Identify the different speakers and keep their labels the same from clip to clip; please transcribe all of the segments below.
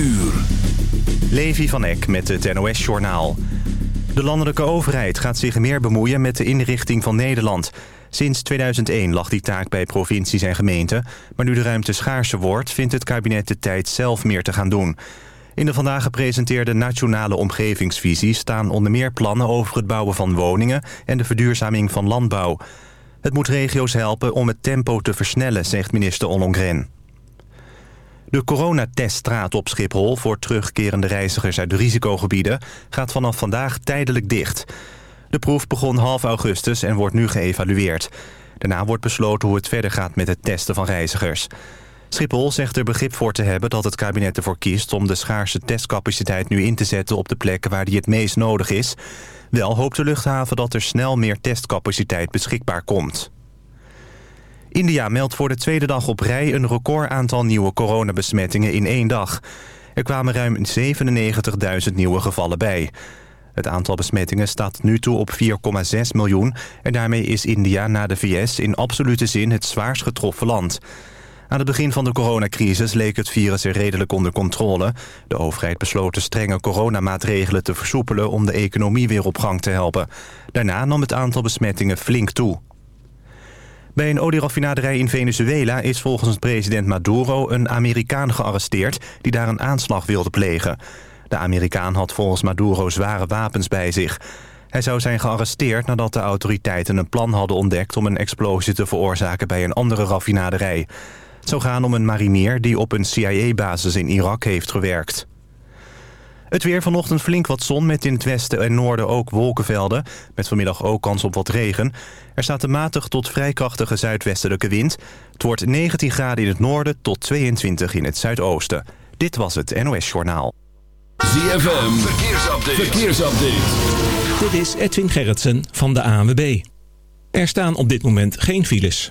Speaker 1: uur.
Speaker 2: Levi van Eck met het NOS-journaal. De landelijke overheid gaat zich meer bemoeien met de inrichting van Nederland. Sinds 2001 lag die taak bij provincies en gemeenten... maar nu de ruimte schaarser wordt, vindt het kabinet de tijd zelf meer te gaan doen. In de vandaag gepresenteerde Nationale Omgevingsvisie... staan onder meer plannen over het bouwen van woningen... en de verduurzaming van landbouw. Het moet regio's helpen om het tempo te versnellen, zegt minister Ollongren. De coronateststraat op Schiphol voor terugkerende reizigers uit de risicogebieden gaat vanaf vandaag tijdelijk dicht. De proef begon half augustus en wordt nu geëvalueerd. Daarna wordt besloten hoe het verder gaat met het testen van reizigers. Schiphol zegt er begrip voor te hebben dat het kabinet ervoor kiest... om de schaarse testcapaciteit nu in te zetten op de plekken waar die het meest nodig is. Wel hoopt de luchthaven dat er snel meer testcapaciteit beschikbaar komt. India meldt voor de tweede dag op rij een record aantal nieuwe coronabesmettingen in één dag. Er kwamen ruim 97.000 nieuwe gevallen bij. Het aantal besmettingen staat nu toe op 4,6 miljoen... en daarmee is India na de VS in absolute zin het zwaarst getroffen land. Aan het begin van de coronacrisis leek het virus er redelijk onder controle. De overheid besloot de strenge coronamaatregelen te versoepelen... om de economie weer op gang te helpen. Daarna nam het aantal besmettingen flink toe. Bij een olieraffinaderij in Venezuela is volgens president Maduro een Amerikaan gearresteerd die daar een aanslag wilde plegen. De Amerikaan had volgens Maduro zware wapens bij zich. Hij zou zijn gearresteerd nadat de autoriteiten een plan hadden ontdekt om een explosie te veroorzaken bij een andere raffinaderij. Het zou gaan om een marinier die op een CIA-basis in Irak heeft gewerkt. Het weer vanochtend flink wat zon met in het westen en noorden ook wolkenvelden. Met vanmiddag ook kans op wat regen. Er staat een matig tot vrij krachtige zuidwestelijke wind. Het wordt 19 graden in het noorden tot 22 in het zuidoosten. Dit was het NOS Journaal.
Speaker 1: ZFM, verkeersupdate. verkeersupdate.
Speaker 3: Dit is Edwin Gerritsen van de ANWB. Er staan op dit moment geen files.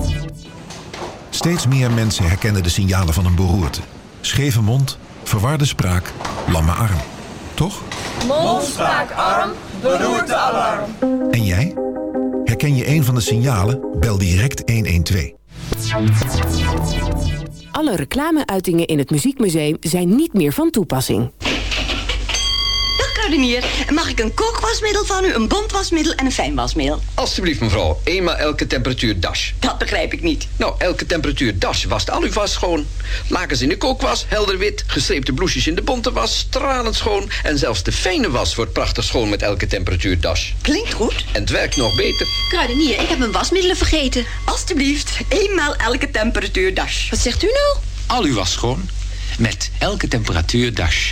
Speaker 4: Steeds meer mensen herkennen de signalen van een beroerte. Scheve mond, verwarde spraak, lamme arm. Toch?
Speaker 5: Mond, spraak, arm, beroerte, alarm.
Speaker 4: En jij? Herken je een van de signalen? Bel direct 112.
Speaker 6: Alle reclameuitingen in het Muziekmuseum zijn niet meer van toepassing.
Speaker 7: Kruidenier, mag ik een kookwasmiddel van u, een bondwasmiddel en een fijnwasmiddel?
Speaker 8: Alsjeblieft mevrouw, eenmaal elke temperatuur dash.
Speaker 7: Dat begrijp ik niet.
Speaker 8: Nou, elke temperatuur dash wast al uw was schoon. Lakens in de kookwas, helder wit, gestreepte bloesjes in de bonte was, stralend schoon. En zelfs de fijne was wordt prachtig schoon met elke temperatuur dash.
Speaker 7: Klinkt goed.
Speaker 8: En het werkt nog beter.
Speaker 7: Kruidenier, ik heb mijn wasmiddelen vergeten. Alsjeblieft, eenmaal elke temperatuur dash. Wat zegt u nou?
Speaker 9: Al uw was schoon met elke temperatuur dash.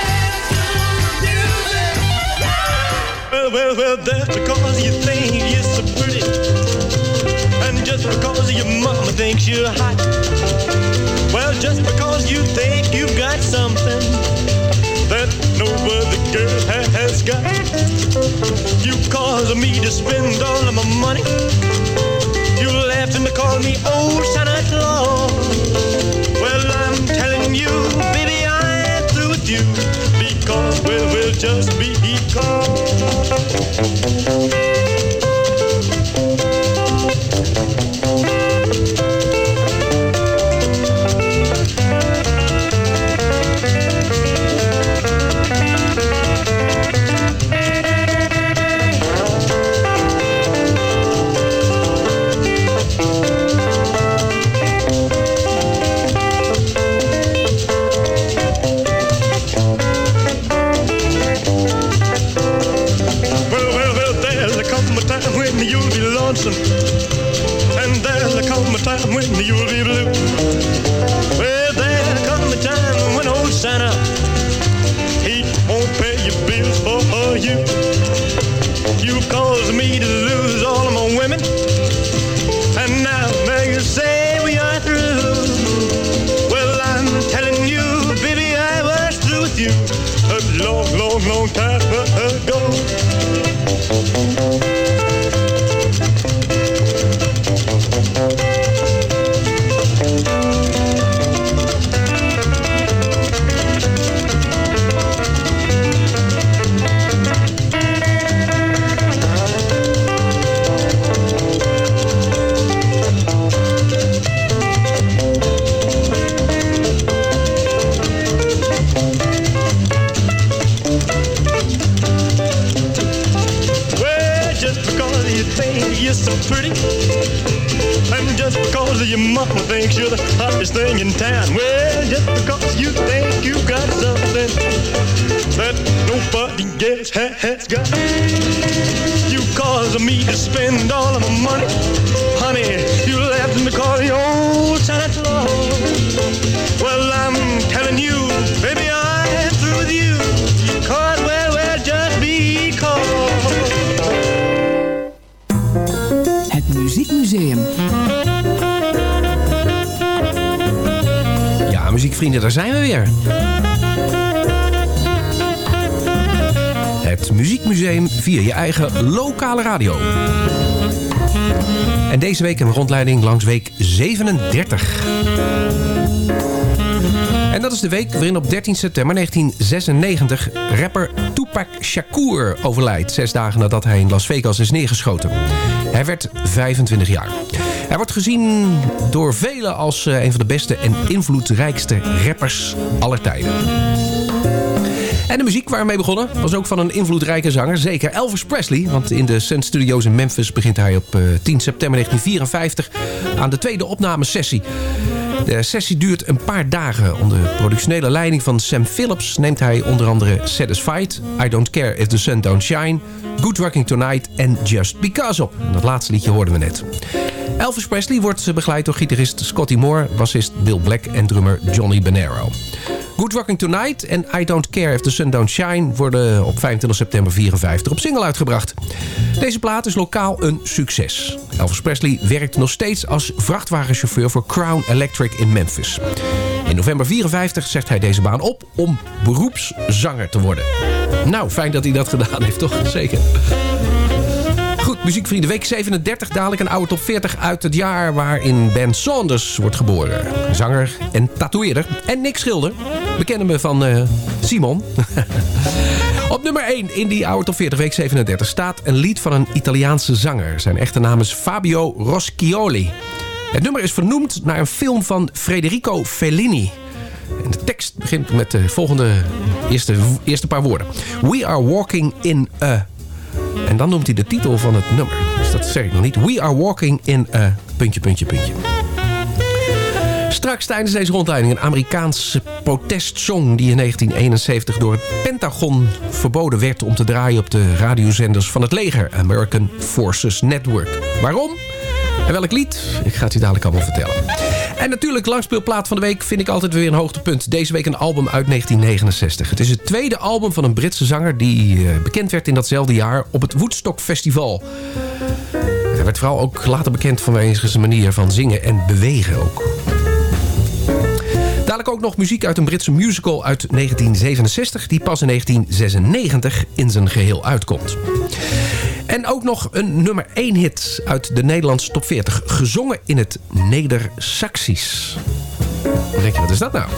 Speaker 10: Well, well, that's because you think you're so pretty. And just because your mama thinks you're hot. Well, just because you think you've got something that no other girl has got. You cause me to spend all of my money. You laughing to call me old Santa Claus. Well, I'm telling you, baby, I'm through with you. Because, just be
Speaker 11: go. je eigen lokale radio. En deze week een rondleiding langs week 37. En dat is de week waarin op 13 september 1996 rapper Tupac Shakur overlijdt... zes dagen nadat hij in Las Vegas is neergeschoten. Hij werd 25 jaar. Hij wordt gezien door velen als eh, een van de beste en invloedrijkste rappers aller tijden. En de muziek waar we mee begonnen was ook van een invloedrijke zanger. Zeker Elvis Presley, want in de Sun Studios in Memphis begint hij op eh, 10 september 1954 aan de tweede opnamesessie. De sessie duurt een paar dagen. Onder productionele leiding van Sam Phillips neemt hij onder andere Satisfied, I Don't Care If The Sun Don't Shine, Good Working Tonight en Just Because op. En dat laatste liedje hoorden we net. Elvis Presley wordt begeleid door gitarist Scotty Moore, bassist Bill Black en drummer Johnny Bonero. Good Working Tonight en I Don't Care If The Sun Don't Shine... worden op 25 september 54 op single uitgebracht. Deze plaat is lokaal een succes. Elvis Presley werkt nog steeds als vrachtwagenchauffeur... voor Crown Electric in Memphis. In november 54 zegt hij deze baan op om beroepszanger te worden. Nou, fijn dat hij dat gedaan heeft, toch? Zeker. Muziekvrienden, week 37. Dadelijk een oude top 40 uit het jaar waarin Ben Saunders wordt geboren. Zanger en tatoeëerder. En Nick Schilder. We kennen me van eh, Simon. Op nummer 1 in die oude top 40 week 37 staat een lied van een Italiaanse zanger. Zijn echte naam is Fabio Roscioli. Het nummer is vernoemd naar een film van Federico Fellini. En de tekst begint met de volgende eerste, eerste paar woorden. We are walking in a... En dan noemt hij de titel van het nummer. Dus dat zeg ik nog niet. We are walking in a... Puntje, puntje, puntje. Straks tijdens deze rondleiding een Amerikaanse protestsong... die in 1971 door het Pentagon verboden werd... om te draaien op de radiozenders van het leger. American Forces Network. Waarom? En welk lied? Ik ga het u dadelijk allemaal vertellen. En natuurlijk, langspeelplaat van de week vind ik altijd weer een hoogtepunt. Deze week een album uit 1969. Het is het tweede album van een Britse zanger... die eh, bekend werd in datzelfde jaar op het Woodstock Festival. Hij werd vooral ook later bekend vanwege zijn manier van zingen en bewegen ook. Dadelijk ook nog muziek uit een Britse musical uit 1967... die pas in 1996 in zijn geheel uitkomt. En ook nog een nummer 1 hit uit de Nederlandse top 40. Gezongen in het Neder-Saxisch. Wat denk je, wat is dat nou?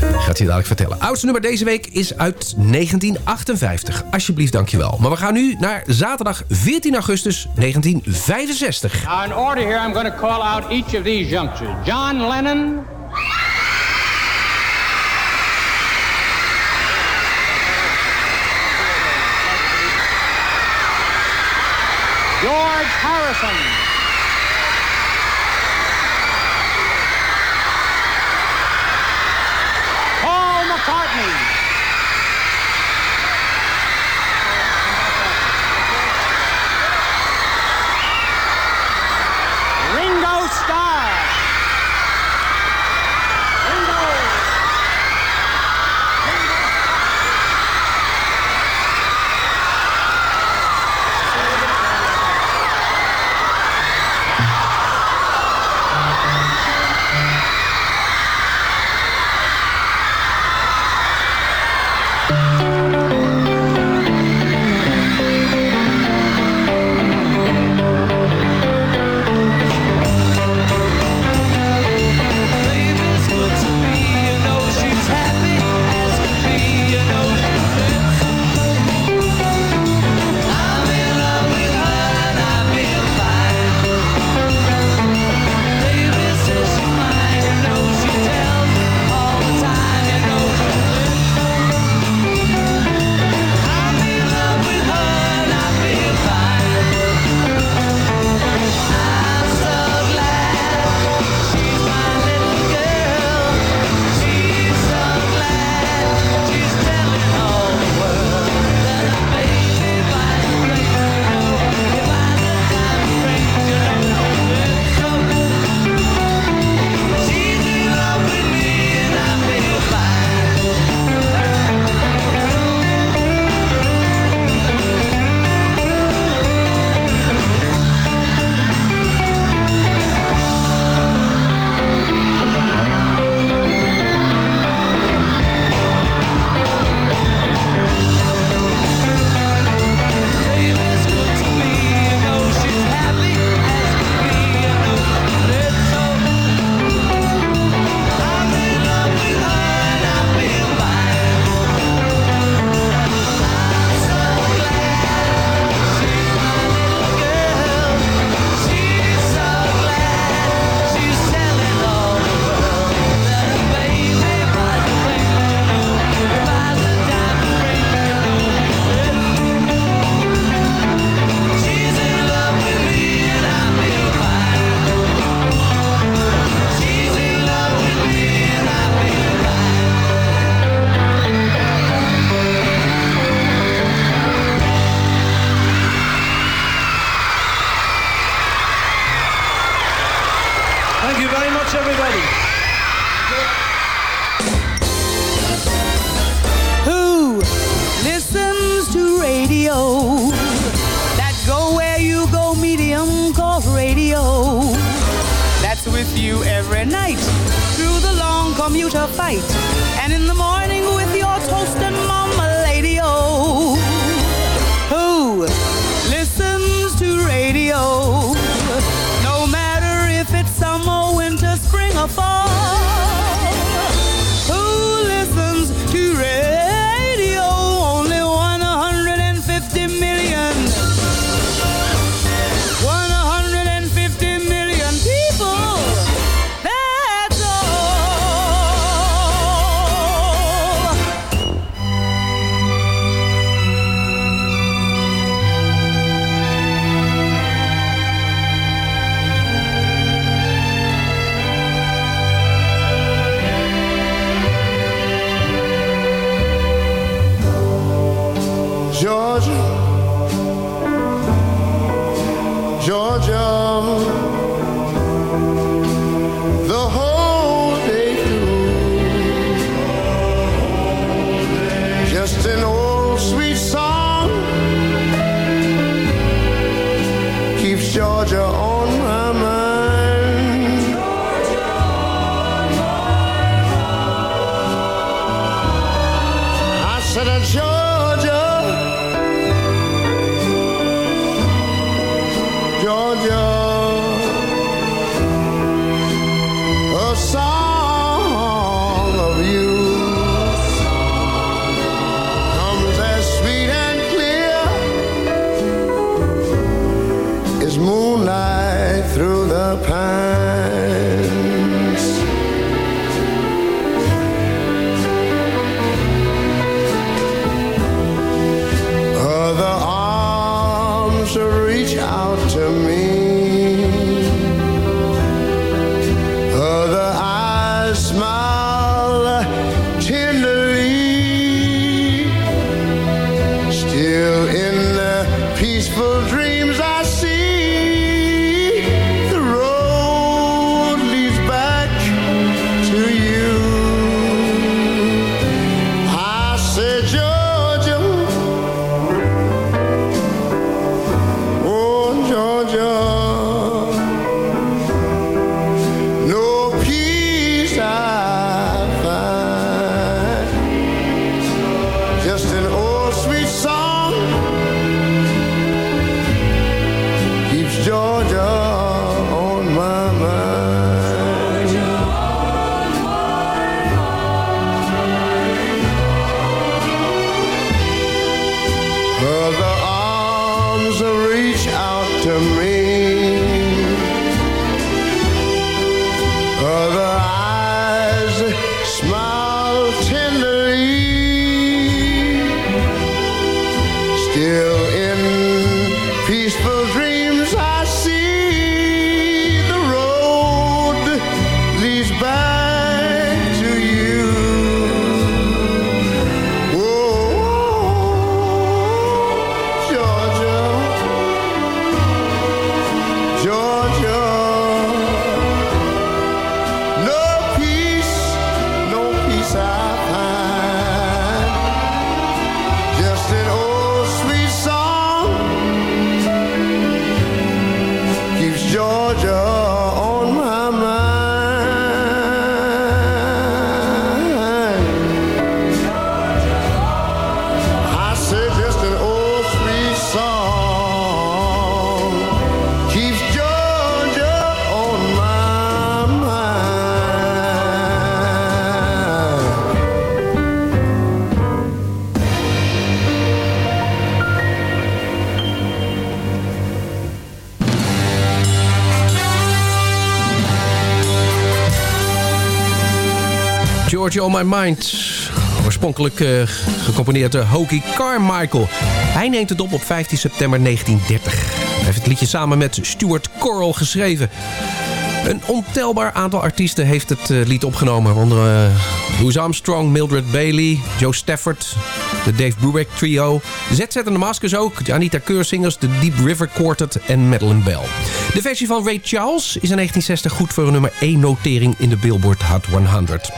Speaker 11: Gaat hij dadelijk vertellen. Oudste nummer deze week is uit 1958. Alsjeblieft, dankjewel. Maar we gaan nu naar zaterdag 14 augustus 1965.
Speaker 12: Now, in order here, I'm going to call out each of these. John Lennon. Harrison.
Speaker 13: yourself off.
Speaker 14: Georgia on My Mind.
Speaker 11: Oorspronkelijk eh, gecomponeerd door Hokie Carmichael. Hij neemt het op op 15 september 1930. Hij heeft het liedje samen met Stuart Correll geschreven. Een ontelbaar aantal artiesten heeft het eh, lied opgenomen. Onder uh, Louis Armstrong, Mildred Bailey, Joe Stafford, de Dave Brubeck Trio... ZZ en de Maskers ook, Anita Keursingers, de Deep River Quartet en Madeleine Bell. De versie van Ray Charles is in 1960 goed voor een nummer 1 notering in de Billboard Hot 100.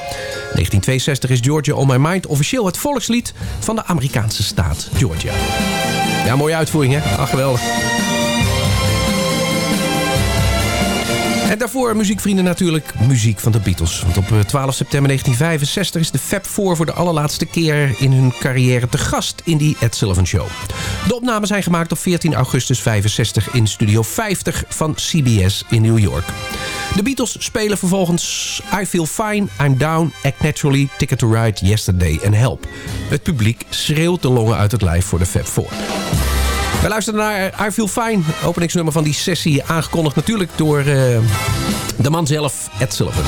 Speaker 11: 1962 is Georgia on My Mind officieel het volkslied van de Amerikaanse staat Georgia. Ja, mooie uitvoering hè? Ach, geweldig.
Speaker 15: En daarvoor, muziekvrienden, natuurlijk muziek van de Beatles. Want op eh, 12 september 1965 is de Fab Four voor de allerlaatste keer in hun carrière te gast in die Ed Sullivan Show. De opnames zijn gemaakt op 14 augustus 65 in Studio 50 van CBS in New York. De Beatles spelen vervolgens I Feel Fine, I'm Down, Act Naturally, Ticket to Ride, Yesterday en Help. Het publiek schreeuwt de longen uit het lijf voor de Fab Four. Wij luisteren naar I Feel Fine. Openingsnummer van die sessie. Aangekondigd natuurlijk door eh, de man zelf, Ed Sullivan.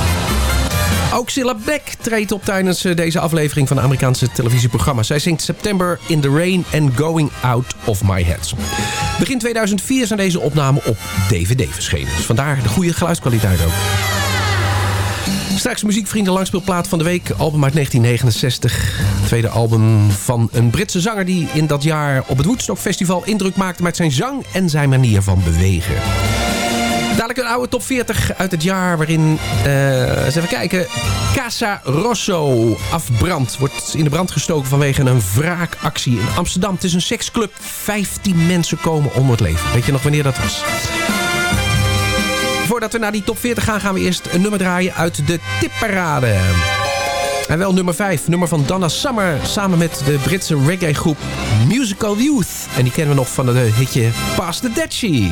Speaker 15: Ook Cilla Beck treedt op tijdens eh, deze aflevering van de Amerikaanse televisieprogramma. Zij zingt September in the Rain and Going Out of My Head. Begin 2004 zijn deze opnamen op DVD verschenen. Dus vandaar de goede geluidskwaliteit ook. Straks muziekvrienden langspeelplaat van de week. Album uit 1969. Tweede album van een Britse zanger die in dat jaar op het Woodstock Festival indruk maakte met zijn zang en zijn manier van bewegen. Dadelijk een oude top 40 uit het jaar waarin, eh, eens even kijken, Casa Rosso afbrandt. Wordt in de brand gestoken vanwege een wraakactie in Amsterdam. Het is een seksclub. 15 mensen komen om het leven. Weet je nog wanneer dat was? Voordat we naar die top 40 gaan, gaan we eerst een nummer draaien uit de tipparade. En wel nummer 5, nummer van Donna Summer... samen met de Britse reggae-groep Musical Youth. En die kennen we nog van het hitje Past the Dead She.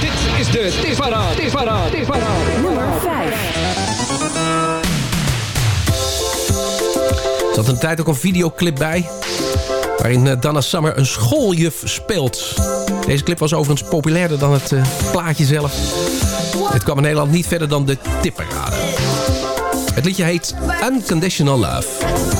Speaker 16: Dit is de Tifara, Tifara, Tifara.
Speaker 6: Nummer 5.
Speaker 15: Er zat een tijd ook een videoclip bij... waarin eh, Donna Summer een schooljuf speelt. Deze clip was overigens populairder dan het eh, plaatje zelf. Het kwam in Nederland niet verder dan de tipparade. Het liedje heet Unconditional Love.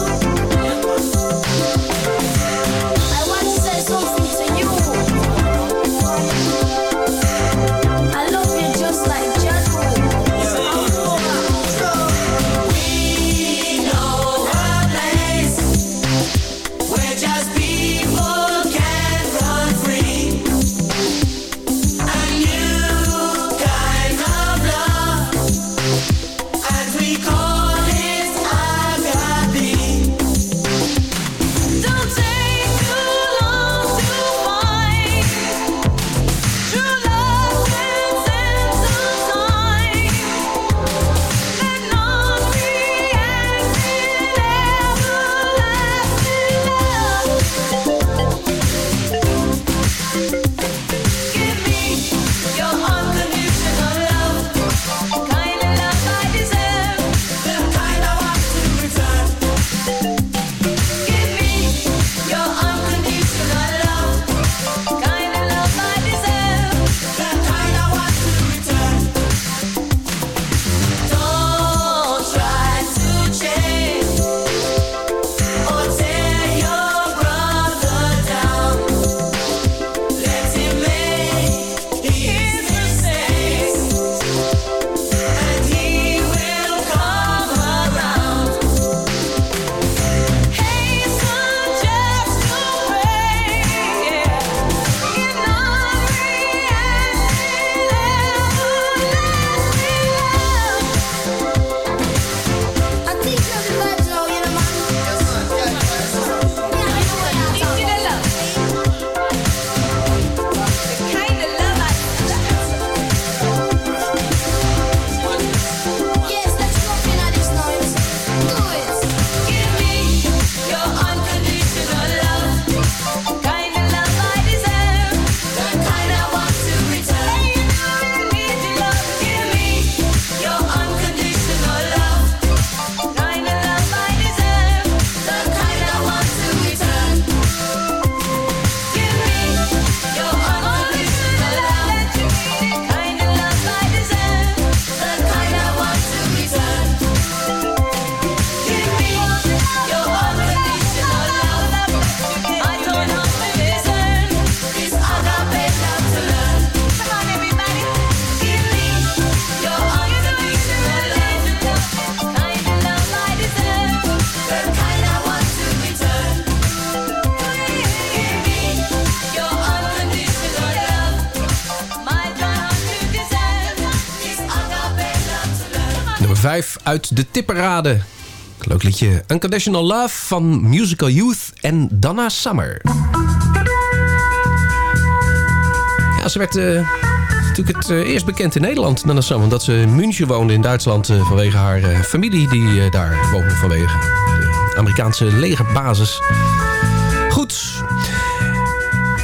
Speaker 15: 5 uit de tipperade. Leuk liedje Unconditional Love van Musical Youth en Donna Summer. Ja, ze werd eh,
Speaker 11: natuurlijk het eh, eerst bekend in Nederland, Nana Sam. Omdat ze in München woonde in Duitsland eh, vanwege haar familie die daar woonde vanwege de Amerikaanse legerbasis. Goed.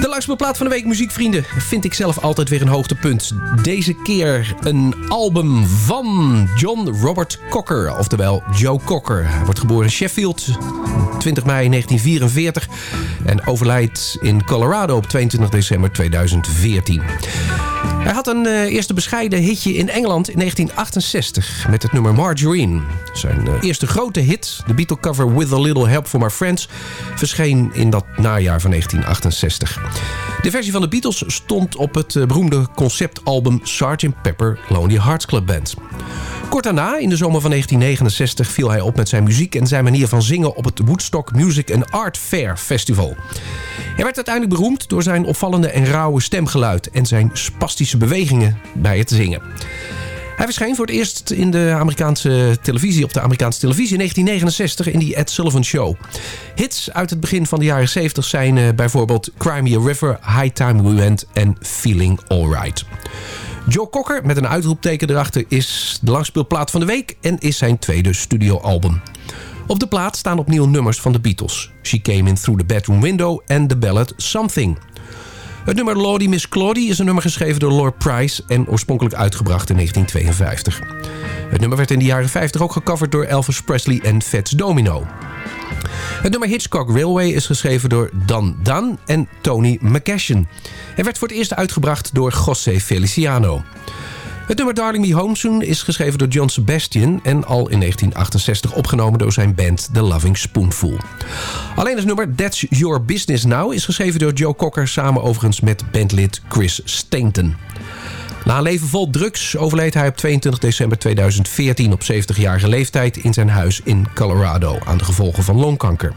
Speaker 11: De langspeelplaat van de week, muziekvrienden, vind ik zelf altijd weer een hoogtepunt. Deze keer een album van John Robert Cocker, oftewel Joe Cocker. Hij wordt geboren in Sheffield, 20 mei 1944 en overlijdt in Colorado op 22 december 2014. Hij had een eh, eerste bescheiden hitje in Engeland in 1968 met het nummer Margarine. Zijn eh, eerste grote hit, de Beatle cover With a Little Help from My Friends, verscheen in dat najaar van 1968. De versie van de Beatles stond op het eh, beroemde conceptalbum Sgt. Pepper Lonely Hearts Club Band. Kort daarna, in de zomer van 1969, viel hij op met zijn muziek en zijn manier van zingen op het Woodstock Music and Art Fair Festival. Hij werd uiteindelijk beroemd door zijn opvallende en rauwe stemgeluid en zijn spastische bewegingen bij het zingen. Hij verscheen voor het eerst in de Amerikaanse televisie, op de Amerikaanse televisie in 1969 in die Ed Sullivan Show. Hits uit het begin van de jaren 70 zijn eh, bijvoorbeeld Cry Me a River, High Time We Went en Feeling Alright. Joe Cocker met een uitroepteken erachter is de langspeelplaat van de week en is zijn tweede studioalbum. Op de plaat staan opnieuw nummers van de Beatles. She Came In Through the Bedroom Window en de ballad Something. Het nummer Lordy Miss Claudie is een nummer geschreven door Lord Price... en oorspronkelijk uitgebracht in 1952. Het nummer werd in de jaren 50 ook gecoverd door Elvis Presley en Fats Domino. Het nummer Hitchcock Railway is geschreven door Dan Dan en Tony McCashin. En werd voor het eerst uitgebracht door José Feliciano. Het nummer Darling Me Home Soon is geschreven door John Sebastian... en al in 1968 opgenomen door zijn band The Loving Spoonful. Alleen het nummer That's Your Business Now is geschreven door Joe Cocker... samen overigens met bandlid Chris Stainton. Na een leven vol drugs overleed hij op 22 december 2014 op 70-jarige leeftijd... in zijn huis in Colorado aan de gevolgen van longkanker.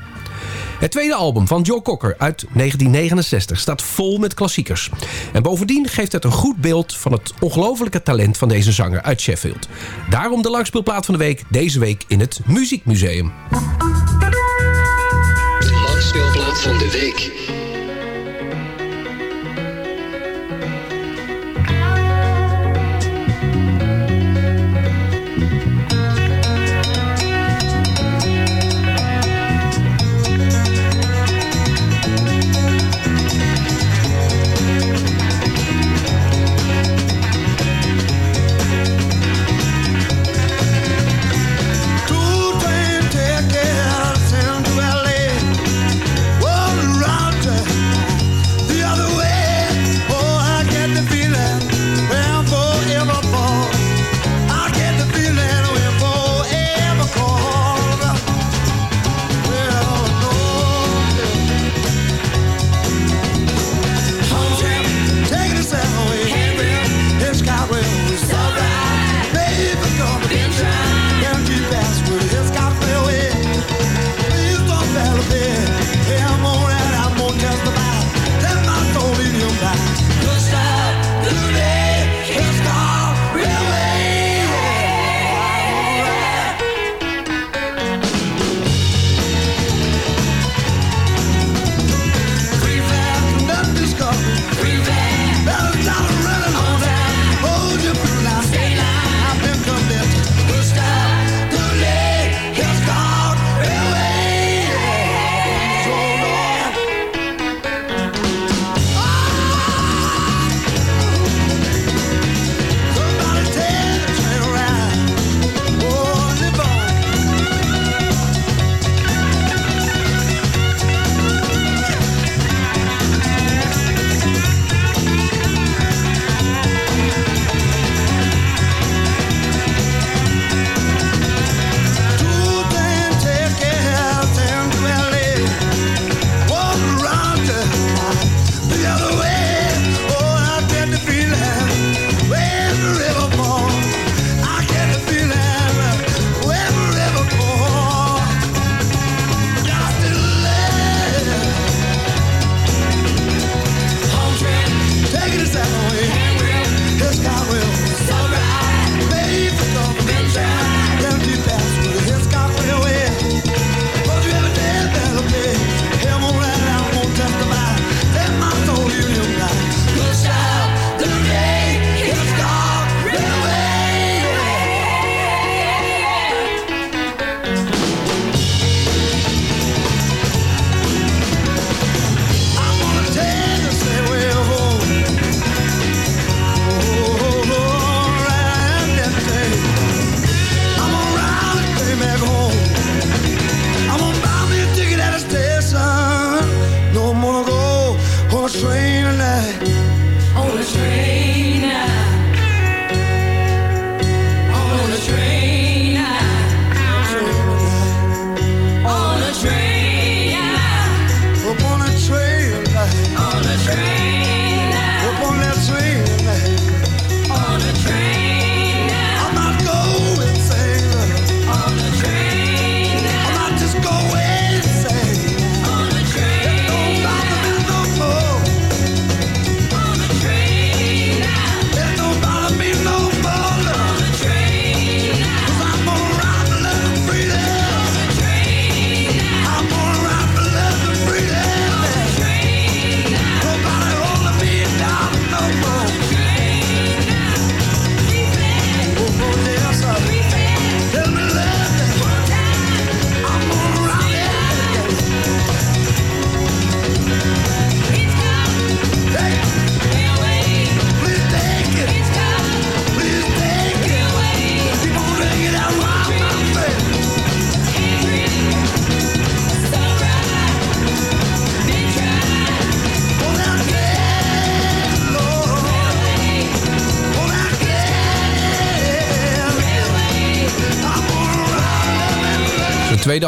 Speaker 11: Het tweede album van Joe Cocker uit 1969 staat vol met klassiekers. En bovendien geeft het een goed beeld van het ongelofelijke talent van deze zanger uit Sheffield. Daarom de langspeelplaat van de week, deze week in het Muziekmuseum.
Speaker 9: De langspeelplaat van de week.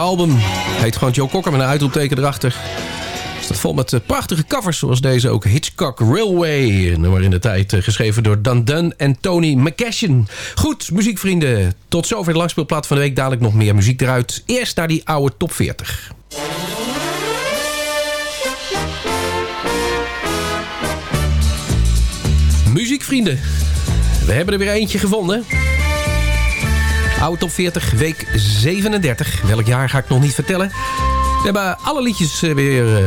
Speaker 11: Album heet gewoon Joe Cocker met een uitroepteken erachter. Staat vol met eh, prachtige covers zoals deze ook. Hitchcock Railway, nummer in de tijd eh, geschreven door Dan Dunn en Tony McCashin. Goed, muziekvrienden, tot zover de langspeelplaat van de week. Dadelijk nog meer muziek eruit. Eerst naar die oude top 40. Muziekvrienden, we hebben er weer eentje gevonden. Oude top 40, week 37. Welk jaar ga ik nog niet vertellen. We hebben alle liedjes eh, weer eh,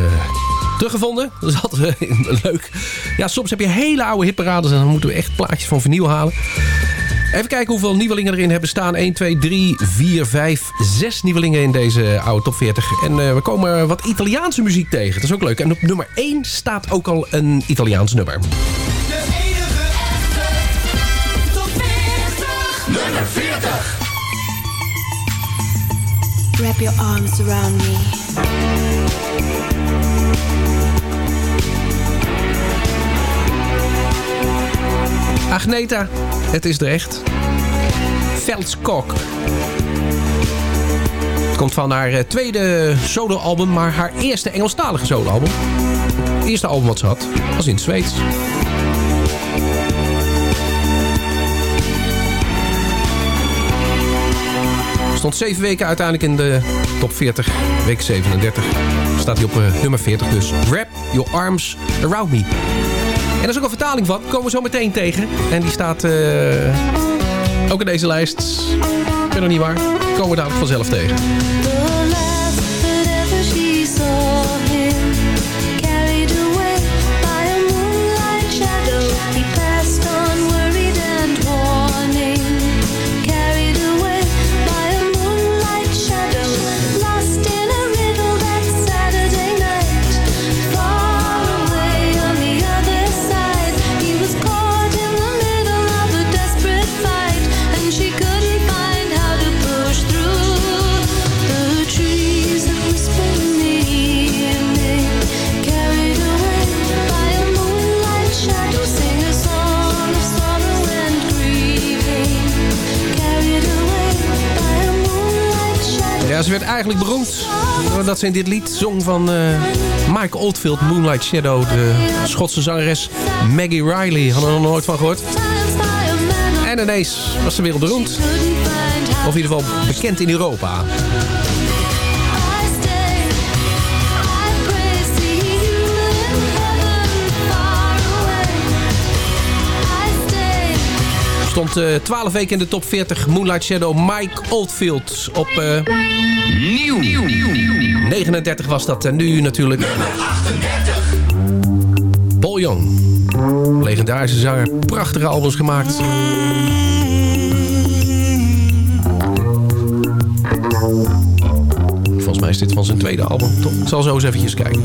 Speaker 11: teruggevonden. Dat is altijd eh, leuk. Ja, soms heb je hele oude hitparades en dan moeten we echt plaatjes van vernieuw halen. Even kijken hoeveel nieuwelingen erin hebben staan. 1, 2, 3, 4, 5, 6 nieuwelingen in deze oude top 40. En uh, we komen wat Italiaanse muziek tegen. Dat is ook leuk. En op nummer 1 staat ook al een Italiaans. Nummer
Speaker 17: Wrap your arms around me.
Speaker 11: Agneta, het is er echt. Veldskok. Het komt van haar eh, tweede soloalbum, maar haar eerste Engelstalige soloalbum. Het eerste album wat ze had, was in het Zweeds. Stond zeven weken uiteindelijk in de top 40. Week 37. Staat hij op uh, nummer 40 dus. Wrap your arms around me. En er is ook een vertaling van. Komen we zo meteen tegen. En die staat uh, ook in deze lijst. Ik weet nog niet waar. Komen we dadelijk vanzelf tegen. Ze werd eigenlijk beroemd doordat ze in dit lied zong van uh, Mike Oldfield, Moonlight Shadow. De Schotse zangeres Maggie Riley. Hadden we er nog nooit van gehoord. En ineens was ze wereldberoemd. Of in ieder geval bekend in Europa. Stond uh, 12 weken in de top 40. Moonlight Shadow, Mike Oldfield op... Uh,
Speaker 5: Nieuw.
Speaker 11: 39 was dat. En nu natuurlijk... Paul Young. Legendarische zanger. Prachtige albums gemaakt. Volgens mij is dit van zijn tweede album. Toch? Ik zal zo eens eventjes kijken.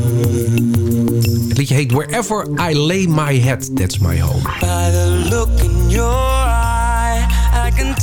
Speaker 11: Het liedje heet Wherever I Lay My Head, That's My Home.
Speaker 18: By the look in your eye, I can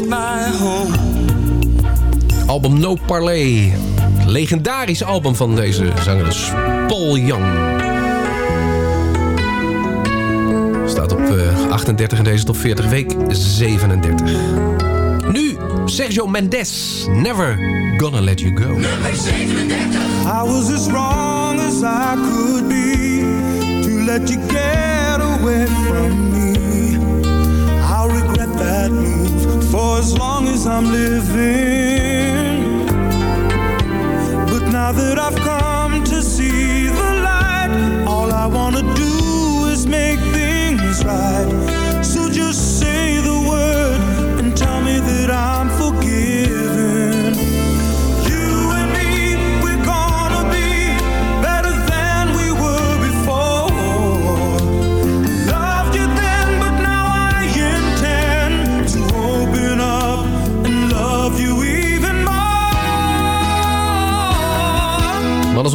Speaker 18: my home.
Speaker 11: Album No Parley. Legendarisch album van deze zangeres Paul Young. Staat op eh, 38 in deze top 40 week 37. Nu Sergio Mendes. Never gonna let you go.
Speaker 10: I was as wrong as I could be to let you get away from me. I'll regret that move for as long as I'm living. But now that I've come to see the light, all I wanna do is make things right.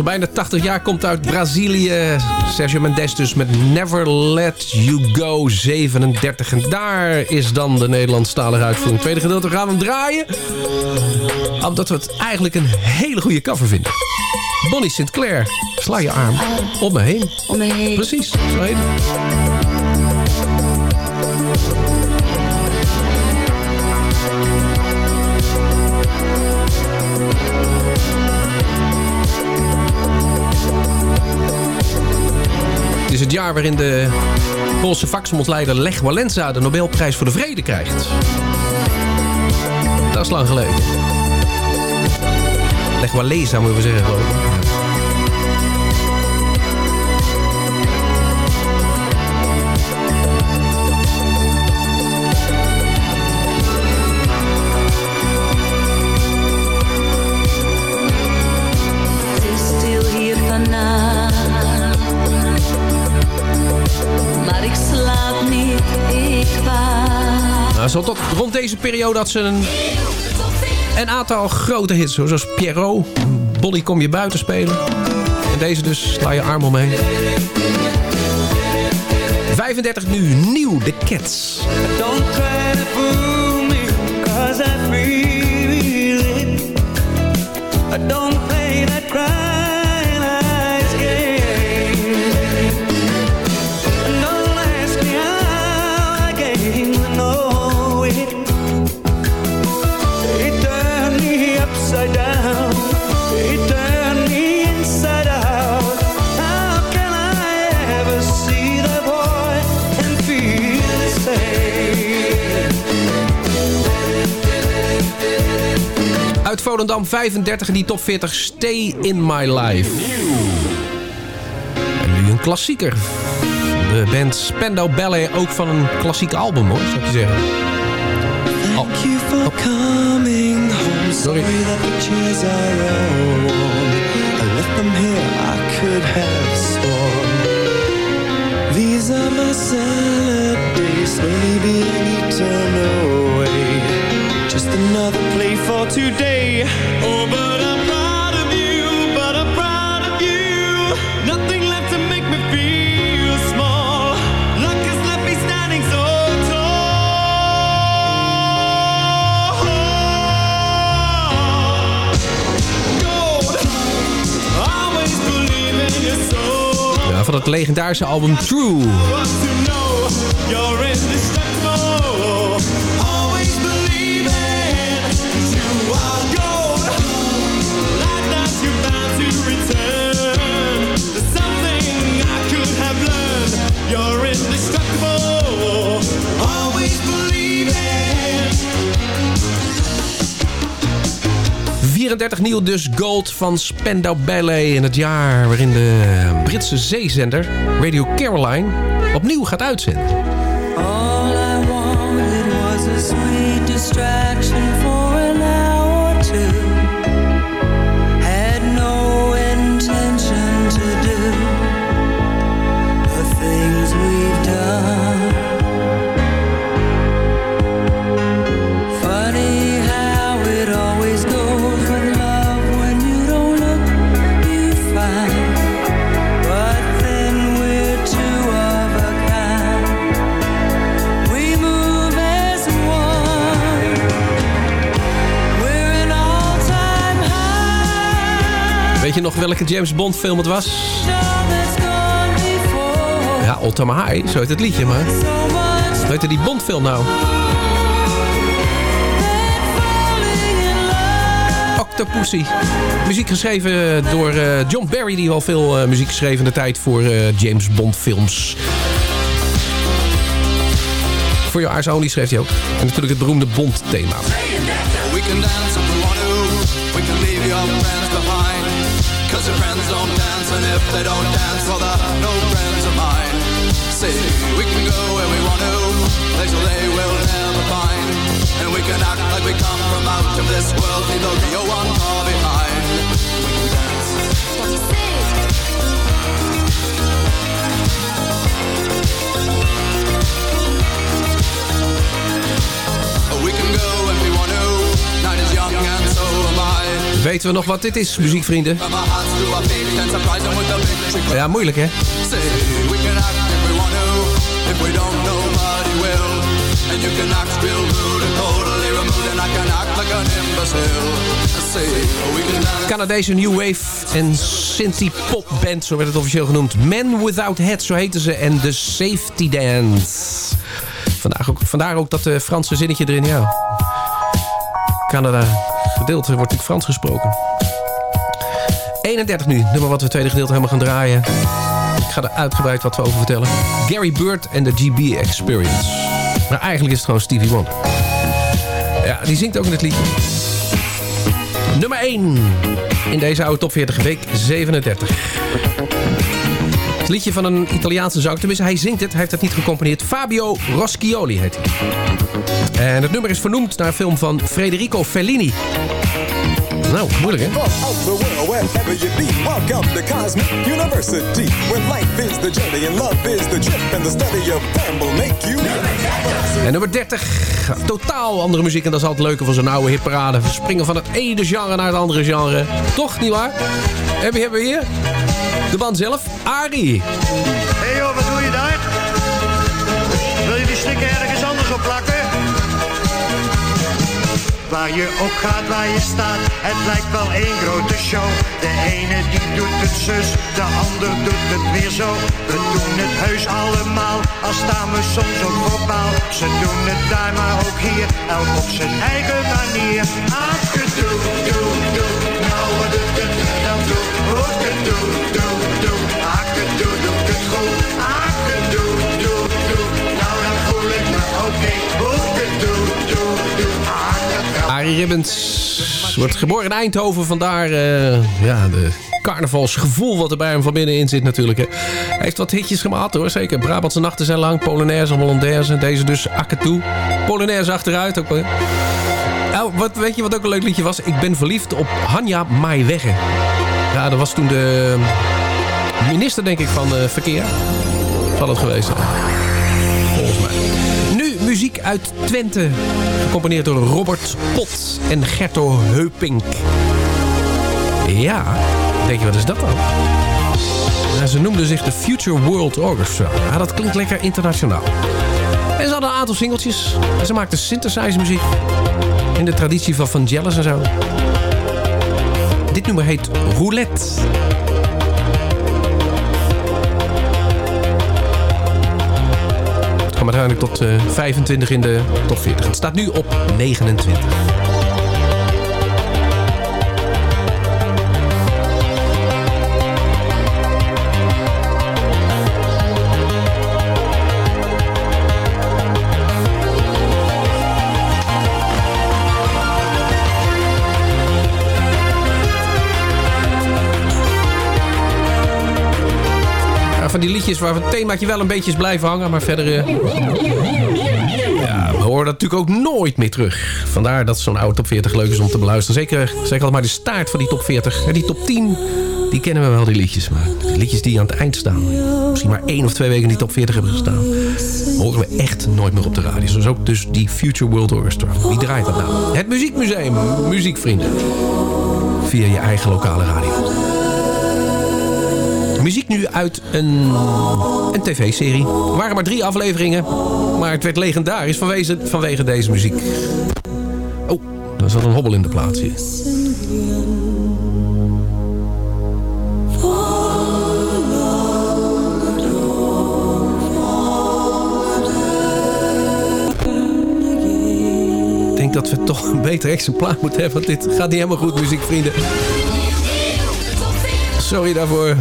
Speaker 11: Al bijna 80 jaar, komt uit Brazilië. Sergio Mendes dus met Never Let You Go 37. En daar is dan de Nederlandstalige uitvoering. Tweede gedeelte gaan we hem draaien. Omdat we het eigenlijk een hele goede cover vinden. Bonnie Sinclair, sla je arm om me heen.
Speaker 19: Om me heen.
Speaker 11: Precies, zo heet het. Het jaar waarin de Poolse vakbondsleider Lech Walensa de Nobelprijs voor de Vrede krijgt. Dat is lang geleden. Lech Walesa moeten we zeggen deze periode had ze een, een aantal grote hits. Zoals Pierrot, Bolly kom je buiten spelen. En deze dus, sla je arm omheen. 35 nu, nieuw, de Cats. Volendam 35 in die top 40, Stay in My Life. En nu een klassieker. De band Spandau Ballet, ook van een klassiek album hoor, zou ik je zeggen. Oh.
Speaker 18: Thank you for coming home. Sorry that the chairs are all warm. I left them here, I could have sworn. These are my salad days, slowly being for today. Oh, but I'm proud of you, but I'm proud of you. Nothing left to make me feel small. Luck has left me standing so tall. Gold, always believe in your soul.
Speaker 11: Ja, van het legendarische album True. 34 nieuw dus Gold van Spandau Ballet in het jaar waarin de Britse zeezender Radio Caroline opnieuw gaat uitzenden. Weet je nog welke James Bond film het was? Ja, Ultima High, zo heet het liedje, maar... Hoe heette die Bond film nou? Octopussy. Muziek geschreven door eh, John Barry, die al veel eh, muziek schreef in de tijd voor eh, James Bond films. Voor Your Eyes schreef hij ook. En natuurlijk het beroemde Bond thema.
Speaker 20: We. Cause your friends don't dance, and if they don't dance, well, they're no friends of mine. See, we can go where we want to, places they will never find. And we can act like we come from out of this world, leave the real one far behind. We can dance. We can go if we want to. Night is young and so.
Speaker 11: Weten we nog wat dit is, muziekvrienden?
Speaker 20: The.
Speaker 11: Ja, moeilijk hè? Canadese New Wave en Synthie Pop Band, zo werd het officieel genoemd. Men Without Head, zo heten ze. En de Safety Dance. Vandaar ook, vandaar ook dat eh, Franse zinnetje erin, ja. Canada gedeelte wordt natuurlijk Frans gesproken. 31 nu, nummer wat we het tweede gedeelte helemaal gaan draaien. Ik ga er uitgebreid wat over vertellen. Gary Bird en de GB Experience. Maar eigenlijk is het gewoon Stevie Wonder. Ja, die zingt ook in het liedje. Nummer 1 in deze oude top 40 week 37. Het liedje van een Italiaanse zanger. Tenminste, hij zingt het. Hij heeft het niet gecomponeerd. Fabio Roschioli heet hij. En het nummer is vernoemd naar een film van Federico Fellini. Nou, moeilijk hè?
Speaker 21: Of the world, wherever you be, welcome to Cosmic University. Where life is the journey and love is the trip. And the study of them will make you...
Speaker 11: En nummer 30. Totaal andere muziek. En dat is altijd leuker van zo'n oude hitparade. We springen van het ene genre naar het andere genre. Toch, nietwaar? En wie hebben we hier? De man zelf, Ari.
Speaker 22: Hé hey joh, wat doe je daar? Waar je ook gaat, waar je staat, het lijkt wel één grote show. De ene die doet het zus, de ander doet het weer zo. We doen het heus allemaal, al staan we soms ook voor paal. Ze doen het daar, maar ook hier, elk op zijn eigen manier. Akkedoe, doe, doe, nou wat het dan toe? Hoekedoe, doe, doe,
Speaker 11: Ribbens wordt geboren in Eindhoven. Vandaar eh, ja, de carnavalsgevoel wat er bij hem van binnenin zit natuurlijk. Hè. Hij heeft wat hitjes gemaakt hoor. Zeker Brabantse nachten zijn lang. Polonaise, Hollandaise. Deze dus Akatoe. Polonaise achteruit ook. Nou, wat, weet je wat ook een leuk liedje was? Ik ben verliefd op Hanja Maaiwegge. Ja, dat was toen de minister denk ik van eh, Verkeer. Zal het geweest zijn. Uit Twente. Gecomponeerd door Robert Pot en Gerto Heupink. Ja, denk je wat is dat dan? Ze noemden zich de Future World Orchestra. Ja, dat klinkt lekker internationaal. En ze hadden een aantal singeltjes. En ze maakten synthesizer muziek. In de traditie van Vangelis en zo. Dit nummer heet Roulette. Kwam uiteindelijk tot eh, 25 in de top 40. Het staat nu op 29. Die liedjes waar het themaatje wel een beetje is blijven hangen. Maar verder... eh, ja, we horen dat natuurlijk ook nooit meer terug. Vandaar dat zo'n oude top 40 leuk is om te beluisteren. Zeker, zeg altijd maar, de staart van die top 40. En die top 10, die kennen we wel, die liedjes. Maar die liedjes die aan het eind staan. Misschien maar één of twee weken in die top 40 hebben gestaan. Horen we echt nooit meer op de radio. Zoals ook dus die Future World Orchestra. Wie draait dat nou? Het Muziekmuseum. Muziekvrienden. Via je eigen lokale radio. Muziek nu uit een, een tv-serie. Er waren maar drie afleveringen. Maar het werd legendarisch vanwege, vanwege deze muziek. Oh, daar zat een hobbel in de plaats hier. Ik denk dat we toch een beter exemplaar moeten hebben. Want dit gaat niet helemaal goed, muziekvrienden. Sorry daarvoor.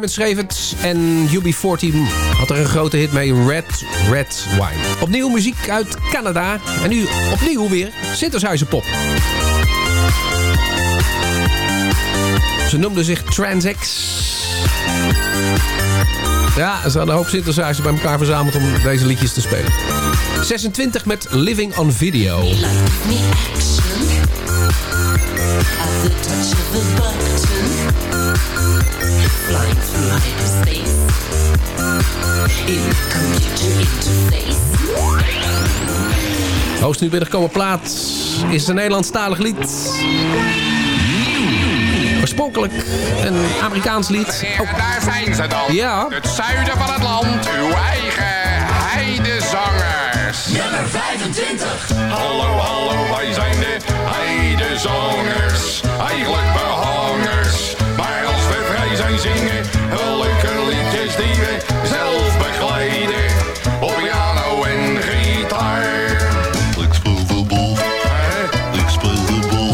Speaker 11: Diamond schreef en UB40 had er een grote hit mee, Red Red Wine. Opnieuw muziek uit Canada en nu opnieuw weer Synthesizer Pop. Ze noemden zich Transex. Ja, ze hadden een hoop synthesizers bij elkaar verzameld om deze liedjes te spelen. 26 met Living on Video. Nu binnengekomen plaat is een Nederlandstalig lied. Oorspronkelijk een Amerikaans lied.
Speaker 23: Heren, daar zijn ze dan.
Speaker 11: Ja.
Speaker 23: Het zuiden van het land, uw eigen heidezangers.
Speaker 24: Nummer 25.
Speaker 23: Hallo, hallo, wij zijn de heidezangers. Eigenlijk behangers.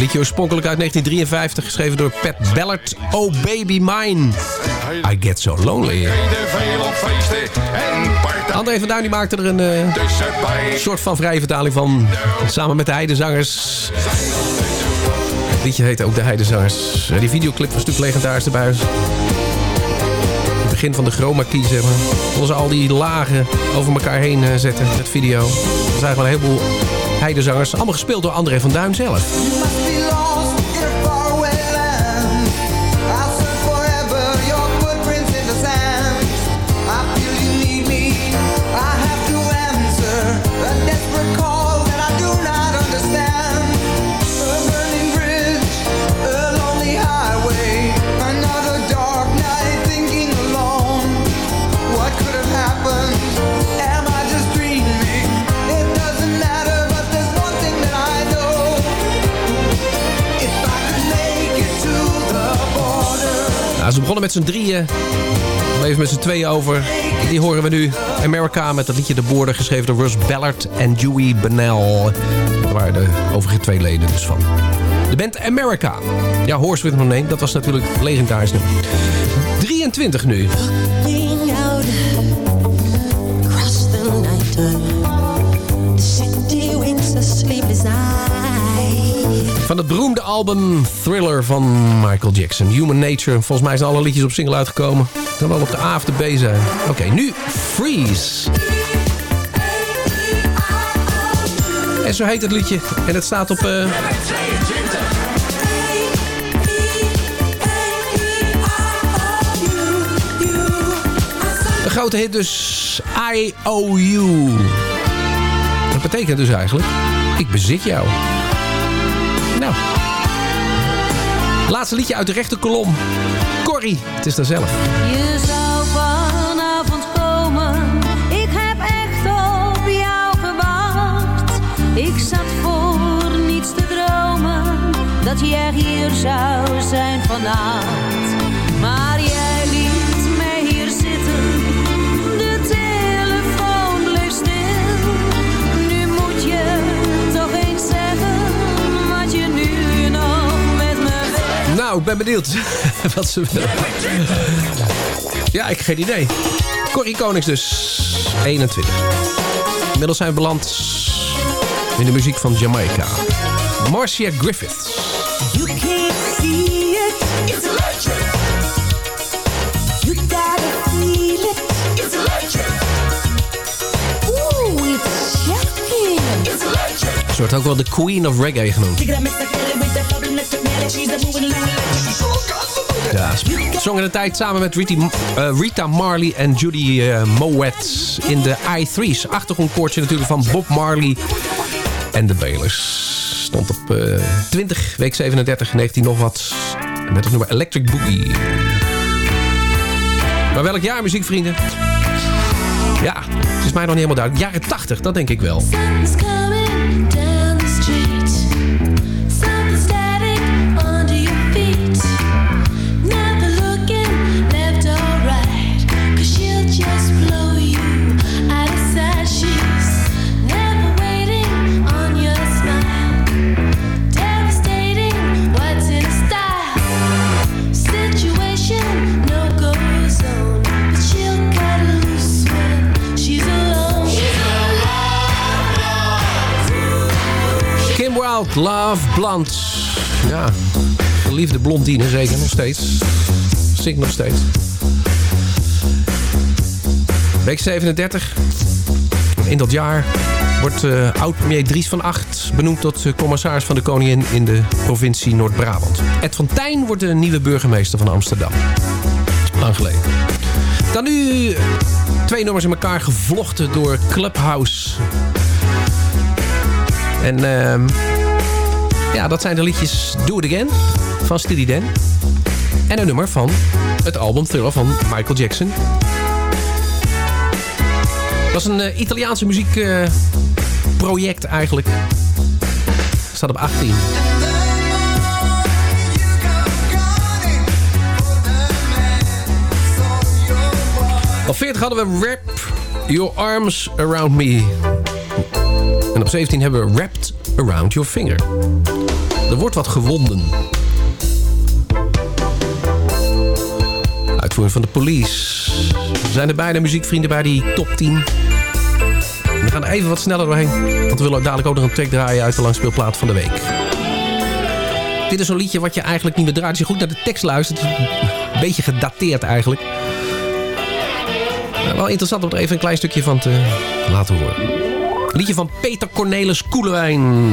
Speaker 11: Liedje oorspronkelijk uit 1953, geschreven door Pat Ballard. Oh Baby Mine. I Get So Lonely. André van Duin die maakte er een eh, soort van vrije vertaling van. Samen met de Heidezangers. Het liedje heette ook de Heidezangers. Eh, Die videoclip was natuurlijk legendarisch erbij. Het begin van de chroma key, zeg maar. Ze al die lagen over elkaar heen eh, zetten met video. Was eigenlijk wel een heleboel Heidezangers. Allemaal gespeeld door André van Duin zelf. Nou, ze begonnen met z'n drieën. Bleven met z'n tweeën over. Die horen we nu. America met het liedje De Border. Geschreven door Russ Ballard en Dewey Bennell. Dat waren de overige twee leden dus van. De band America. Ja, Horse With Name. Dat was natuurlijk legendarisch nummer. 23 nu.
Speaker 15: Across the night
Speaker 11: Van het beroemde album Thriller van Michael Jackson. Human Nature. Volgens mij zijn alle liedjes op single uitgekomen. Dan wel op de A of de B zijn. Oké, nu Freeze. En zo heet het liedje. En het staat op... eh, de grote hit dus IOU. Dat betekent dus eigenlijk... Ik bezit jou. Laatste liedje uit de rechterkolom. Corrie, het is daar zelf.
Speaker 19: Je zou vanavond komen, ik heb echt op jou gewacht. Ik zat voor niets te dromen, dat jij hier zou zijn vannacht.
Speaker 11: Nou, ik ben benieuwd wat ze willen. Ja, ik heb geen idee. Corrie Konings dus. 21. Inmiddels zijn we beland in de muziek van Jamaica. Marcia Griffiths.
Speaker 15: You can't see it It's electric You gotta feel it It's electric Ooh, it's shocking It's electric
Speaker 11: Ze wordt ook wel de Queen of Reggae genoemd. Ja, zong in de tijd samen met Rita, eh, Marley en Judy eh, Moet in de I3's. Achtergrondkoortje natuurlijk van Bob Marley en de Bailers. Stond op eh, 20, week 37, 19 nog wat. Met het nummer Electric Boogie. Maar welk jaar, muziekvrienden? Ja, het is mij nog niet helemaal duidelijk. Jaren 80, dat denk ik wel. Love Blonde. Ja, geliefde blondine zeker nog steeds. Zingt nog steeds. Week 37. In dat jaar wordt eh, oud-premier Dries van Acht benoemd tot eh, commissaris van de Koningin in de provincie Noord-Brabant. Ed van Tijn wordt de nieuwe burgemeester van Amsterdam. Lang geleden. Dan nu twee nummers in elkaar gevlochten door Clubhouse. En ehm, ja, dat zijn de liedjes Do It Again van Steely Dan. En een nummer van het album Thriller van Michael Jackson. Dat is een eh, Italiaanse muziekproject eigenlijk. Staat op 18. Op 40 hadden we Wrap Your Arms Around Me. En op 17 hebben we Wrapped Around Your Finger. Er wordt wat gewonden. Uitvoering van de police. We zijn er bijna muziekvrienden bij die top 10. We gaan even wat sneller doorheen. Want we willen dadelijk ook nog een track draaien uit de langspeelplaat van de week. Dit is zo'n liedje wat je eigenlijk niet meer draait. Als je goed naar de tekst luistert. Het is een beetje gedateerd eigenlijk. Nou, wel interessant om er even een klein stukje van te laten horen. Liedje van Peter Cornelis Koelewijn.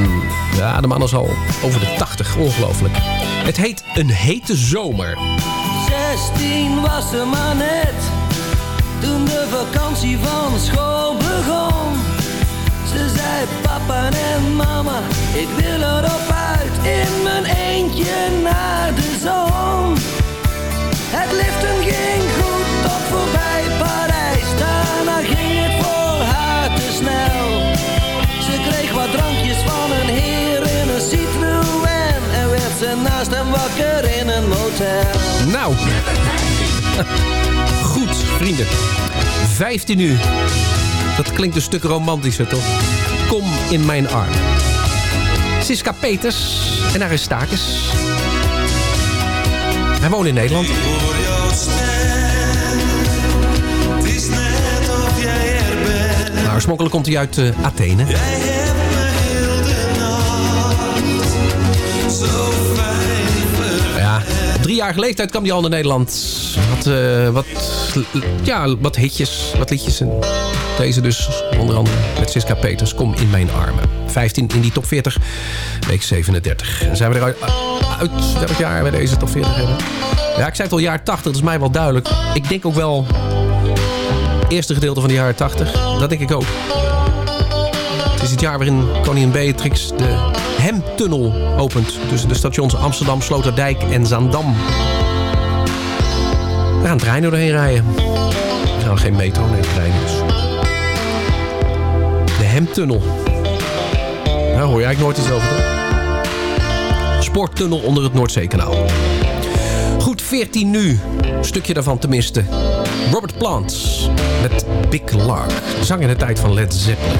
Speaker 11: Ja, de man is al over de 80. Ongelooflijk. Het heet Een Hete Zomer.
Speaker 19: 16 was ze maar net, toen de vakantie van school begon. Ze zei papa en mama, ik wil erop uit in mijn eentje naar de zon. Het liften ging goed tot voorbij Parijs, daarna ging het voor haar te snel. Wakker in een motel.
Speaker 11: Nou. Goed, vrienden. 15 uur. Dat klinkt een stuk romantischer, toch? Kom in mijn arm. Siska Peters en haar is Stakes. Hij woont in Nederland. Nou, oorspronkelijk komt hij uit eh, Athene. Driejarige leeftijd kwam hij al naar Nederland. Had eh, wat, ja, wat hitjes, wat liedjes. En deze dus, onder andere met Siska Peters, Kom in mijn armen. 15 in die top 40, week 37. En zijn we eruit uit welk jaar we deze top 40 hebben? Ja, ik zei het al, jaar 80, dat is mij wel duidelijk. Ik denk ook wel eerste gedeelte van de jaren 80. Dat denk ik ook. Het is het jaar waarin koningin Beatrix de Hemtunnel opent. Tussen de stations Amsterdam, Sloterdijk en Zaandam. We gaan treinen doorheen rijden. Gaan geen metro, nee, treinen dus. De Hemtunnel. Daar hoor je eigenlijk nooit iets over, toch? Sporttunnel onder het Noordzeekanaal. Goed, 14 nu. Een stukje daarvan tenminste. Robert Plant met Big Lark. Zang in de tijd van Led Zeppelin.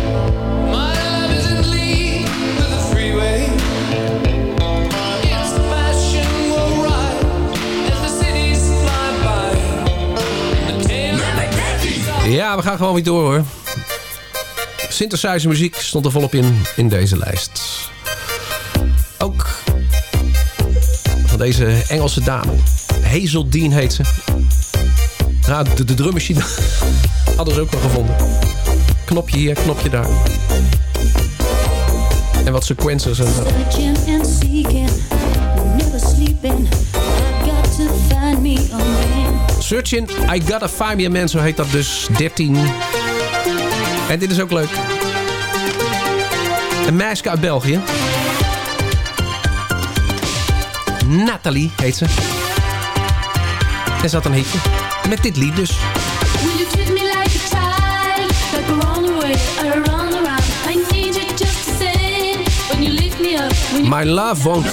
Speaker 11: Ja, we gaan gewoon weer door hoor. Synthesizer muziek stond er volop in, in deze lijst. Ook van deze Engelse dame. Hazel Dean heet ze. Ja, de, de drummachine hadden ze ook wel gevonden. Knopje hier, knopje daar. En wat sequencers en zo.
Speaker 15: Searching, I
Speaker 11: Gotta Find Me a Man, zo heet dat dus. 13. En dit is ook leuk. Een meisje uit België. Nathalie heet ze. En ze had een hitje. Met dit lied dus.
Speaker 15: Will you treat me like a child? Like a around. I need you just the same. When you lift me up, you
Speaker 11: My Love Won't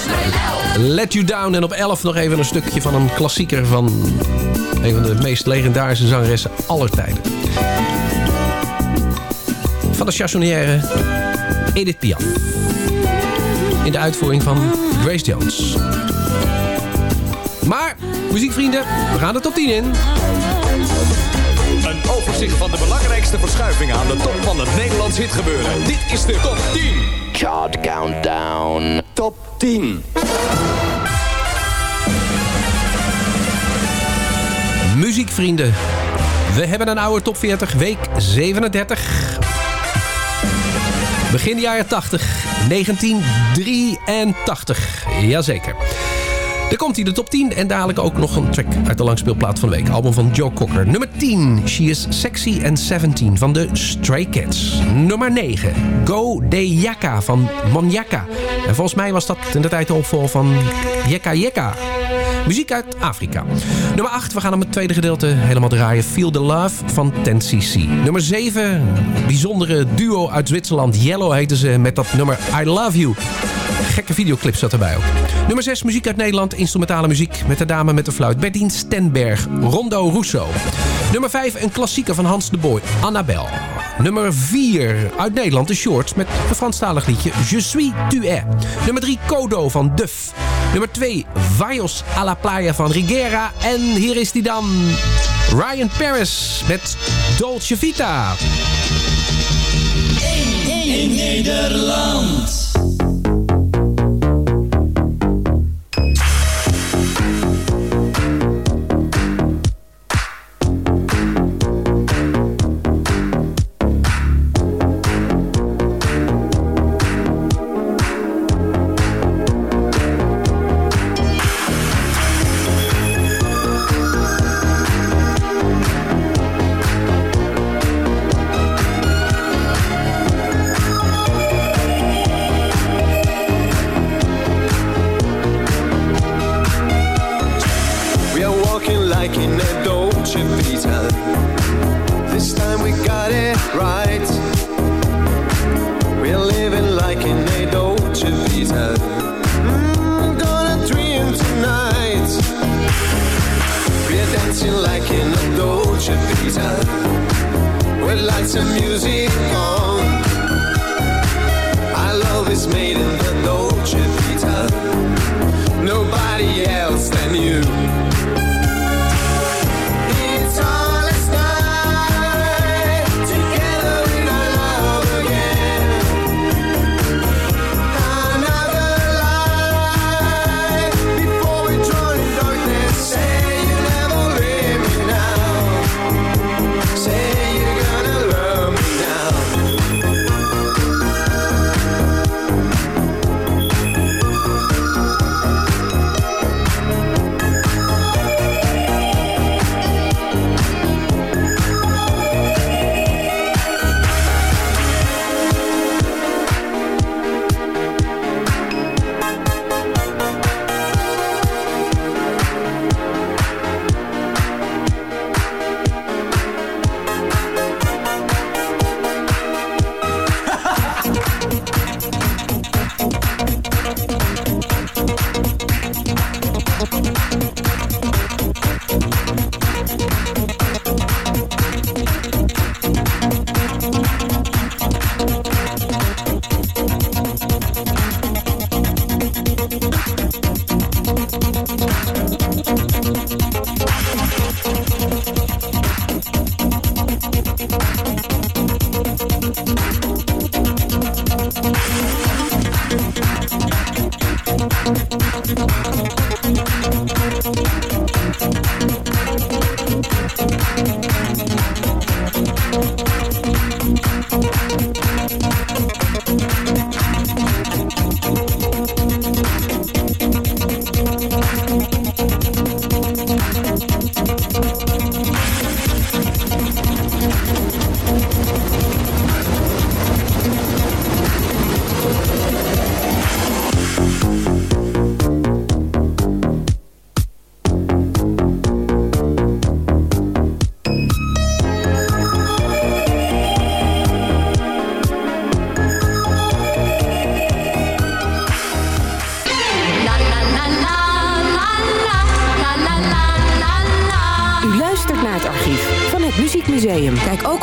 Speaker 11: Let You Down. En op 11 nog even een stukje van een klassieker van een van de meest legendarische zangeressen aller tijden. Van de chansonnière Edith Piaf. In de uitvoering van Grace Jones. Maar, muziekvrienden, we gaan er tot 10 in.
Speaker 24: Een overzicht van de belangrijkste verschuivingen aan de top van het Nederlands hitgebeuren. Dit is de top 10.
Speaker 25: Chart Countdown.
Speaker 8: top 10.
Speaker 11: Muziekvrienden. We hebben een oude top 40, week 37. Begin jaren 80, 1983. Jazeker. Er komt hij de top 10 en dadelijk ook nog een track uit de langspeelplaat van de week. Album van Joe Cocker. Nummer 10, She is Sexy and 17 van de Stray Cats. Nummer 9, Go De Yaka van Monjaka. En volgens mij was dat in de tijd de opvolger van Yeka Yeka. Muziek uit Afrika. Nummer 8, we gaan hem het tweede gedeelte helemaal draaien. Feel the Love van 10cc. Nummer 7, bijzondere duo uit Zwitserland. Yellow heten ze met dat nummer I Love You. Gekke videoclip zat erbij ook. Nummer 6, muziek uit Nederland. Instrumentale muziek met de dame met de fluit. Bertien Stenberg, Rondo Russo. Nummer 5, een klassieker van Hans de Boy. Annabel. Nummer 4, uit Nederland, de Shorts met een Franstalig liedje. Je suis tu es. Nummer 3, Kodo van Duff. Nummer 2, Vajos a la Playa van Rigera. En hier is die dan, Ryan Paris met Dolce Vita.
Speaker 13: In Nederland.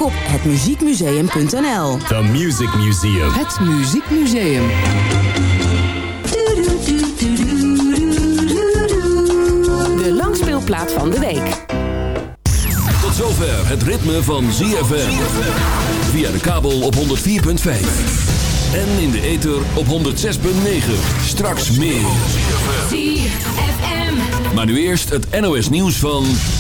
Speaker 7: Ook op hetmuziekmuseum.nl.
Speaker 26: The Music Museum.
Speaker 7: Het Muziekmuseum.
Speaker 6: De langspeelplaat van de week.
Speaker 25: Tot zover het ritme van ZFM. Via de kabel op 104.5. En in de ether op 106.9. Straks meer.
Speaker 15: ZFM.
Speaker 25: Maar nu eerst het NOS nieuws van...